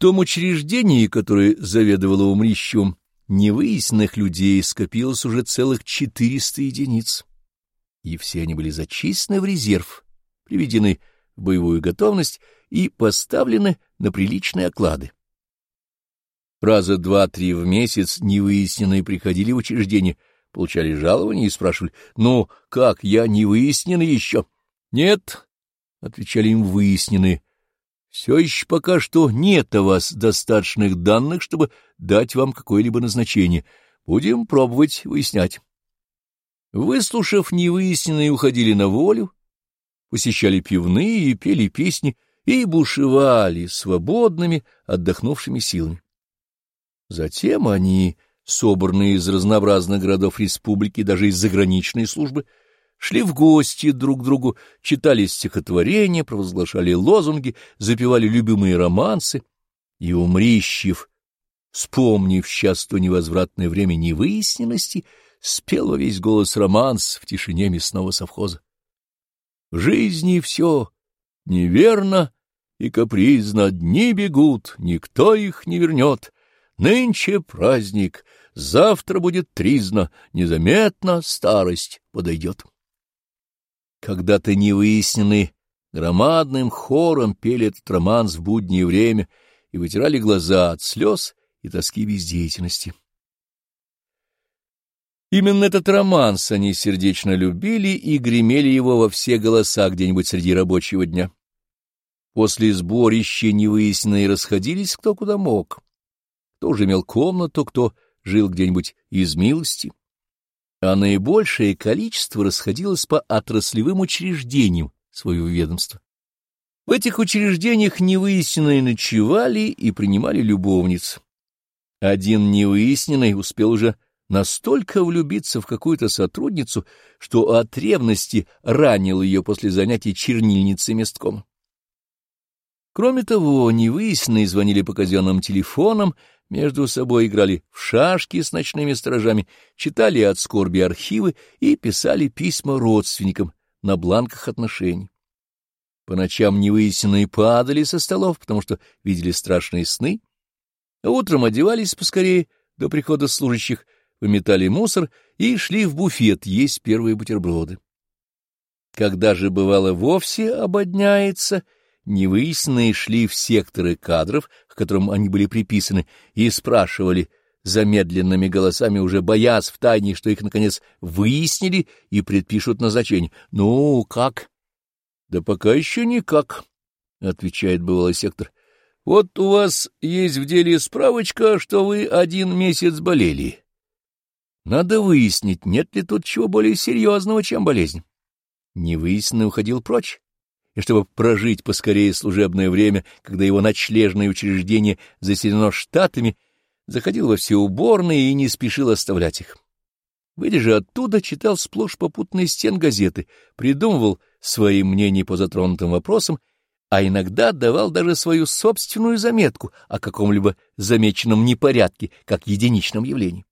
том учреждении, которое заведовало умрищем, невыясненных людей скопилось уже целых 400 единиц, и все они были зачислены в резерв, приведены в боевую готовность и поставлены на приличные оклады. Раза два-три в месяц невыясненные приходили в учреждение, получали жалования и спрашивали, «Ну, как, я не выясненный еще?» «Нет», — отвечали им выясненные, все еще пока что нет у вас достаточных данных, чтобы дать вам какое-либо назначение. Будем пробовать выяснять. Выслушав невыясненные, уходили на волю, посещали пивные и пели песни, и бушевали свободными, отдохнувшими силами. Затем они, собранные из разнообразных городов республики, даже из заграничной службы, шли в гости друг к другу, читали стихотворения, провозглашали лозунги, запевали любимые романсы, и Умрищев, вспомнив сейчас то невозвратное время невыясненности, спел во весь голос романс в тишине мясного совхоза. В жизни все неверно и капризно, дни бегут, никто их не вернет. Нынче праздник, завтра будет тризна, незаметно старость подойдет когда-то невыясненные, громадным хором пели этот романс в буднее время и вытирали глаза от слез и тоски бездеятельности. Именно этот романс они сердечно любили и гремели его во все голоса где-нибудь среди рабочего дня. После сборища невыясненные расходились кто куда мог. Кто уже имел комнату, кто жил где-нибудь из милости а наибольшее количество расходилось по отраслевым учреждениям своего ведомства. В этих учреждениях невыясненные ночевали и принимали любовниц. Один невыясненный успел уже настолько влюбиться в какую-то сотрудницу, что от ревности ранил ее после занятий чернильницы месткома. Кроме того, невыясненные звонили по казенным телефонам, между собой играли в шашки с ночными сторожами, читали от скорби архивы и писали письма родственникам на бланках отношений. По ночам невыясненные падали со столов, потому что видели страшные сны, а утром одевались поскорее до прихода служащих, выметали мусор и шли в буфет есть первые бутерброды. Когда же бывало вовсе ободняется — невыясненные шли в секторы кадров, к которым они были приписаны, и спрашивали замедленными голосами, уже боясь в тайне, что их, наконец, выяснили и предпишут назначение. — Ну, как? — Да пока еще никак, — отвечает бывалый сектор. — Вот у вас есть в деле справочка, что вы один месяц болели. Надо выяснить, нет ли тут чего более серьезного, чем болезнь. Невыясненный уходил прочь и чтобы прожить поскорее служебное время, когда его ночлежное учреждение заселено штатами, заходил во все уборные и не спешил оставлять их. Выйдя же оттуда, читал сплошь попутные стен газеты, придумывал свои мнения по затронутым вопросам, а иногда давал даже свою собственную заметку о каком-либо замеченном непорядке, как единичном явлении.